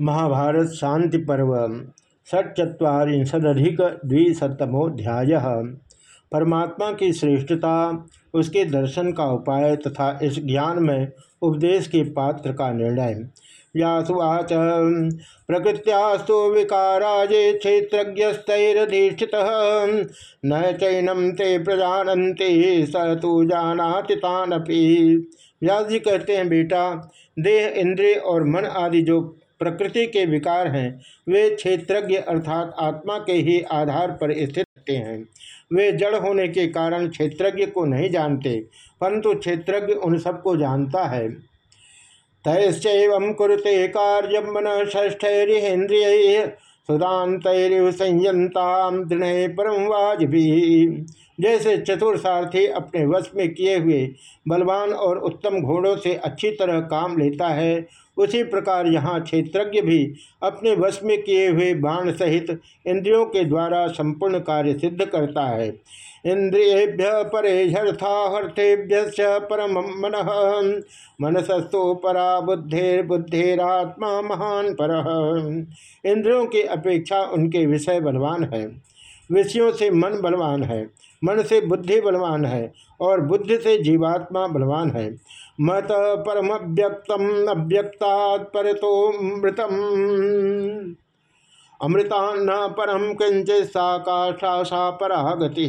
महाभारत शांति पर्व षट्चत्वारिशदिक द्विशतमोध्याय। परमात्मा की श्रेष्ठता, उसके दर्शन का उपाय तथा इस ज्ञान में उपदेश के पात्र का निर्णय। व्यासुवाच, प्रकृत्यास्तु विकाराजे क्षेत्रज्ञस्तरधिष्ठित, न चैनम ते प्रजानते स तू जानाति तानपि। व्यास जी कहते हैं, बेटा, देह, इंद्रिय और मन आदि जो प्रकृति के विकार हैं। वे क्षेत्रज्ञ अर्थात आत्मा के ही आधार पर स्थित रहते हैं। वे जड़ होने के कारण क्षेत्रज्ञ को नहीं जानते, परंतु क्षेत्रज्ञ उन सबको जानता है। तैश्चम कुरुते कार्य मन ष्ठैरिंद्रिय सुदातरव संयंता दृढ़ परम वाजभी। जैसे चतुर सारथी अपने वश में किए हुए बलवान और उत्तम घोड़ों से अच्छी तरह काम लेता है, उसी प्रकार यहाँ क्षेत्रज्ञ भी अपने वश में किए हुए बाण सहित इंद्रियों के द्वारा संपूर्ण कार्य सिद्ध करता है। इंद्रियेभ्य परेर्थार्थेभ्य परम मन, मनसस्तु परा बुद्धेर बुद्धेरात्मा महान पर। इंद्रियों की अपेक्षा उनके विषय बलवान है। विषयों से मन बलवान है, मन से बुद्धि बलवान है और बुद्धि से जीवात्मा बलवान है। मत परम अव्यक्तम अव्यक्ता पर तो मृतम अमृतान्न परम परागति।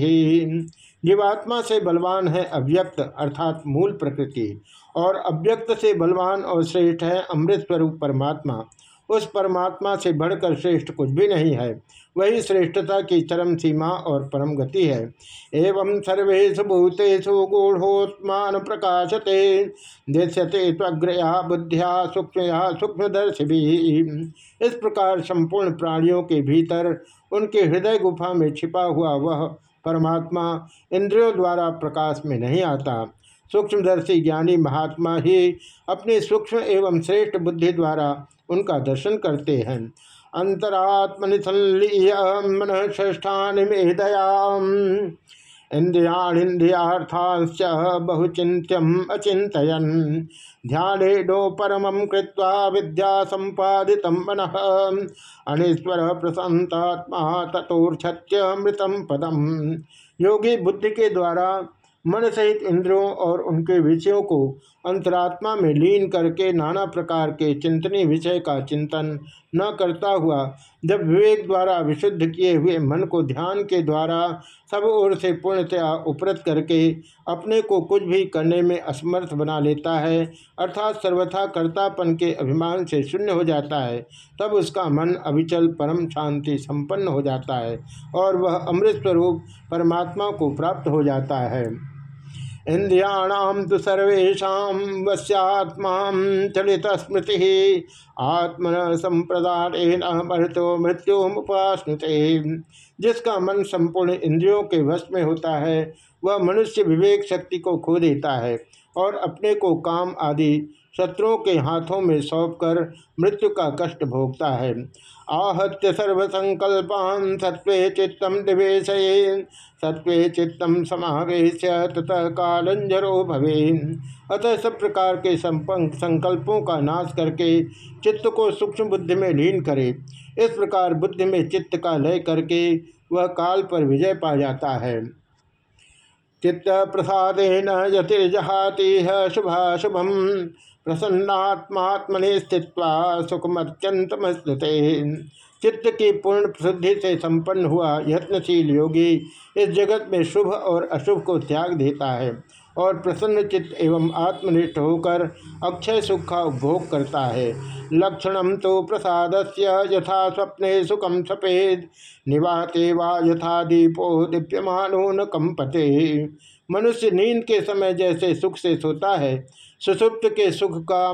जीवात्मा से बलवान है अव्यक्त, अर्थात मूल प्रकृति, और अव्यक्त से बलवान और श्रेष्ठ है अमृत स्वरूप परमात्मा। उस परमात्मा से बढ़कर श्रेष्ठ कुछ भी नहीं है। वही श्रेष्ठता की चरम सीमा और परम गति है। एवं सर्वेशु भूतेषु गूढ़ोत्मान प्रकाशते, दृश्यते त्वग्रया बुद्धिया सूक्ष्म सूक्ष्मदर्श भी इस प्रकार संपूर्ण प्राणियों के भीतर उनके हृदय गुफा में छिपा हुआ वह परमात्मा इंद्रियों द्वारा प्रकाश में नहीं आता। सूक्ष्मदर्शी ज्ञानी महात्मा ही अपने सूक्ष्म एवं श्रेष्ठ बुद्धि द्वारा उनका दर्शन करते हैं। अंतरात्मनि संलीय मन ष्ठान मेदयाम इंद्रियाणिंद्रियार्थांश्च बहुचिंत्यम अचिंतन ध्यानो परम कृत्वा विद्या संपादित मन। अनीश्वर प्रसन्तात्मा तथोर्छत्यमृतम पदम। योगी बुद्धि के द्वारा मन सहित इंद्रियों और उनके विषयों को अंतरात्मा में लीन करके नाना प्रकार के चिंतनी विषय का चिंतन न करता हुआ, जब विवेक द्वारा विशुद्ध किए हुए मन को ध्यान के द्वारा सब ओर से पूर्णतया उपरत करके अपने को कुछ भी करने में असमर्थ बना लेता है, अर्थात सर्वथा कर्तापन के अभिमान से शून्य हो जाता है, तब उसका मन अविचल परम शांति संपन्न हो जाता है और वह अमृत स्वरूप परमात्मा को प्राप्त हो जाता है। इंद्रियाणाम तो सर्वेशा वश्यात्मा चलित स्मृति आत्म संप्रदान मृतो मृत्यु उपास्नुते जिसका मन संपूर्ण इंद्रियों के वश में होता है, वह मनुष्य विवेक शक्ति को खो देता है और अपने को काम आदि शत्रुओं के हाथों में सौंपकर मृत्यु का कष्ट भोगता है। आहत्य सर्वसंकल्पान सत्वे चित्तम निवेश सत्वे चित्तम समावेश ततः कालंजरो भवे अतः सब प्रकार के संकल्पों का नाश करके चित्त को सूक्ष्म बुद्धि में लीन करे। इस प्रकार बुद्धि में चित्त का लय करके वह काल पर विजय पा जाता है। चित्त प्रसादेन यतिर्जहाति शुभाशुभम प्रसन्नात्मात्मने स्थित्वा सुखमत्यंतमस्तुते चित्त की पूर्ण प्रसिद्धि से संपन्न हुआ यत्नशील योगी इस जगत में शुभ और अशुभ को त्याग देता है और प्रसन्न चित्त एवं आत्मनिष्ठ होकर अक्षय सुख का उपभोग करता है। लक्षण तो प्रसाद से यथा स्वप्ने सुखम सफ़ेद निवाते वा यथा दीपो दीप्यमानो न कंपते मनुष्य नींद के समय जैसे सुख से सोता है, सुसुप्त के सुख का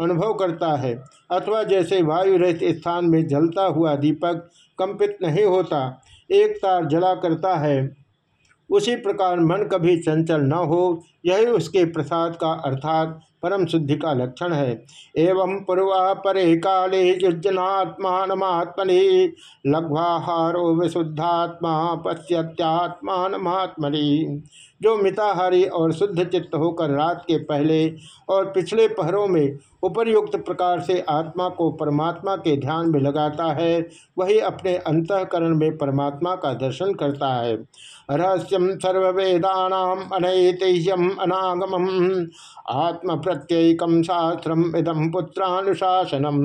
अनुभव करता है, अथवा जैसे वायु रहित स्थान में जलता हुआ दीपक कंपित नहीं होता, एक तार जला करता है, उसी प्रकार मन कभी चंचल न हो यही उसके प्रसाद का अर्थात परम शुद्धि का लक्षण है। एवं पूर्वा परे काले युजनात्मात्मनि लघ्वाहारो विशुद्धात्मा पश्यत्यात्मात्मनि जो मिताहारी और शुद्ध चित्त होकर रात के पहले और पिछले पहरों में उपरयुक्त प्रकार से आत्मा को परमात्मा के ध्यान में लगाता है, वही अपने अंतकरण में परमात्मा का दर्शन करता है। रहस्यम सर्वेदानाम अनैतिह्यम अनागम आत्म प्रत्ययकम शास्त्रम इदम पुत्रानुशासनम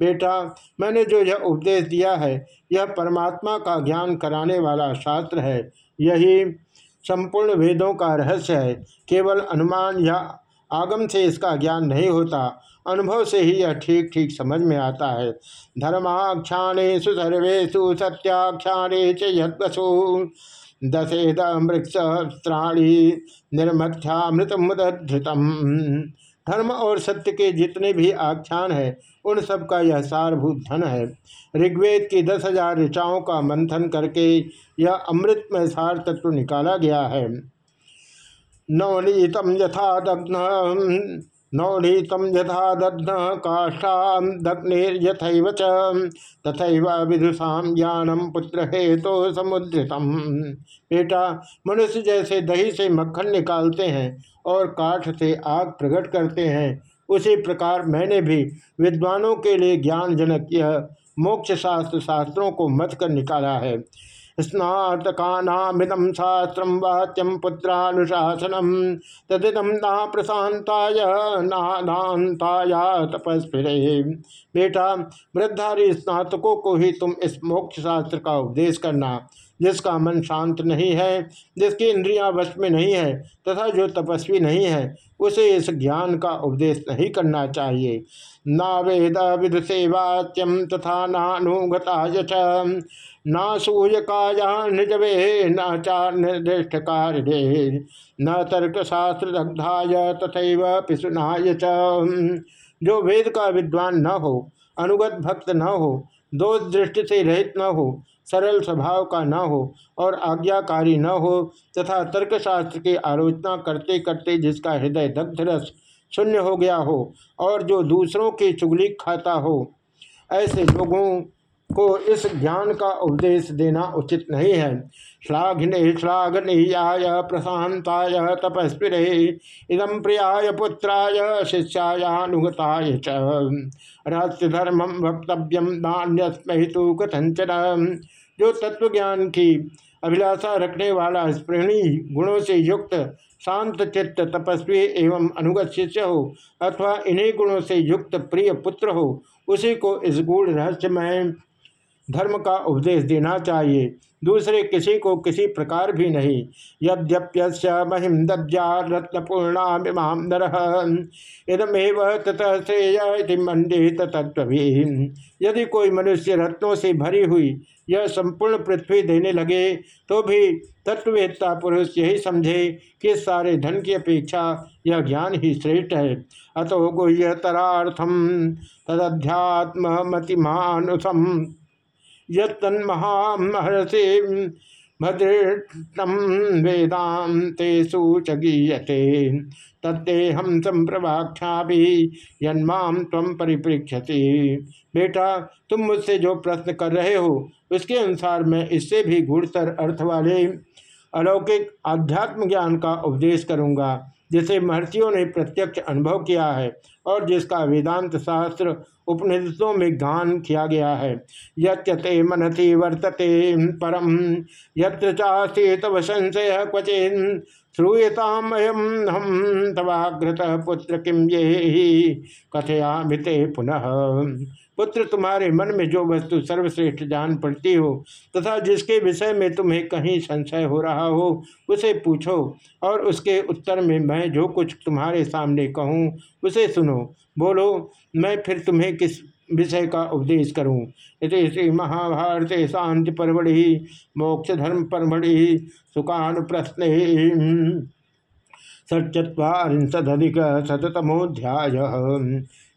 बेटा, मैंने जो यह उपदेश दिया है, यह परमात्मा का ज्ञान कराने वाला शास्त्र है। यही संपूर्ण वेदों का रहस्य है। केवल अनुमान या आगम से इसका ज्ञान नहीं होता। अनुभव से ही यह ठीक ठीक समझ में आता है। धर्माख्यानेशु सर्वेशु सत्याख्याने चु दशेद मृक्ष स्त्राणी निर्मथ्यामृत मुदधृतम धर्म और सत्य के जितने भी आख्यान है, उन सब का यह सारभूत धन है। ऋग्वेद की दस हज़ार ऋचाओं का मंथन करके यह अमृत में सार तत्व निकाला गया है। नवनीतम यथा दग्न नवनीतम यथा दग्न काष्ठा दग्निर्यथैव तथा विदुषा ज्ञानम पुत्र हेतु तो समुद्रितम। बेटा, मनुष्य जैसे दही से मक्खन निकालते हैं और काठ से आग प्रकट करते हैं, उसी प्रकार मैंने भी विद्वानों के लिए ज्ञान जनक यह मोक्ष शास्त्र शास्त्रों को मत कर निकाला है। स्नातकानामिदम शास्त्र वाच्यम पुत्रानुशासनम तदिदम ना प्रशांताय नाताया तपस्फिरे बेटा, वृद्धारी स्नातकों को ही तुम इस मोक्ष शास्त्र का उपदेश करना। जिसका मन शांत नहीं है, जिसकी इंद्रियाँ वश में नहीं है तथा जो तपस्वी नहीं है, उसे इस ज्ञान का उपदेश नहीं करना चाहिए। ना वेद विद सेवाच्यम तथा नानुगता न सूयकाया निजवे, न चार निर्दिष्ट कार्य न तर्कशास्त्र दग्धाय तथा पिशुनाय जो वेद का विद्वान न हो, अनुगत भक्त न हो दोष दृष्टि से रहित न हो, सरल स्वभाव का न हो और आज्ञाकारी न हो तथा तर्कशास्त्र की आलोचना करते करते जिसका हृदय दग्धरस शून्य हो गया हो और जो दूसरों की चुगली खाता हो, ऐसे लोगों को इस ज्ञान का उपदेश देना उचित नहीं है। श्लाघ्ने श्लाघनीयाय प्रशांताय तपस्वी इदम प्रियाय पुत्राय शिष्यायानुगताय रहस्य धर्म वक्तव्यम नान्यस्मि तो कथंचन जो तत्व ज्ञान की अभिलाषा रखने वाला स्प्रेणी गुणों से युक्त शांत चित्त तपस्वी एवं अनुगत शिष्य हो, अथवा इन्हीं गुणों से युक्त प्रिय पुत्र हो, उसी को इस गूढ़ रहस्यमय धर्म का उपदेश देना चाहिए। दूसरे किसी को किसी प्रकार भी नहीं। यद्यप्य महिम दद्या रत्नपूर्णामिमाम नर। इदमेव ततः श्रेय मंडित तत्व यदि कोई मनुष्य रत्नों से भरी हुई यह संपूर्ण पृथ्वी देने लगे तो भी तत्ववेत्ता पुरुष यही समझे कि सारे धन की अपेक्षा यह ज्ञान ही श्रेष्ठ है। अतो गुह्यतरार्थम तदध्यात्म मतिमानुसम यन्महामहर्षि भद्रम वेदांतेषु च गीयते तत्तेहम संप्रवाख्या भी यन्माम तम परिपृक्षति बेटा, तुम मुझसे जो प्रश्न कर रहे हो, उसके अनुसार मैं इससे भी गुड़तर अर्थ वाले अलौकिक आध्यात्म ज्ञान का उपदेश करूँगा। जिसे महर्षियों ने प्रत्यक्ष अनुभव किया है और जिसका वेदांत शास्त्र उपनिषदों में गान किया गया है। यत्यते मनति वर्तते परम यत्र तव संशय क्वचिन श्रूयताम अयम हम तवाग्रत पुत्र किम ये ही कथयामिते पुनः। पुत्र तुम्हारे मन में जो वस्तु सर्वश्रेष्ठ जान पड़ती हो, तथा जिसके विषय में तुम्हें कहीं संशय हो रहा हो, उसे पूछो, और उसके उत्तर में मैं जो कुछ तुम्हारे सामने कहूँ, उसे सुनो। बोलो, मैं फिर तुम्हें किस विषय का उपदेश करूँ? इस श्री महाभारत शांति परमढ़ि मोक्ष धर्म परमढ़ि सुखान प्रश्न षट्चत्वारिशदिक शतमोध्याय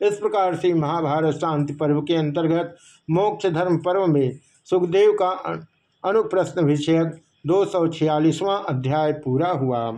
इस प्रकार से महाभारत शांति पर्व के अंतर्गत मोक्ष धर्म पर्व में सुखदेव का अनुप्रश्न विषयक दो अध्याय पूरा हुआ।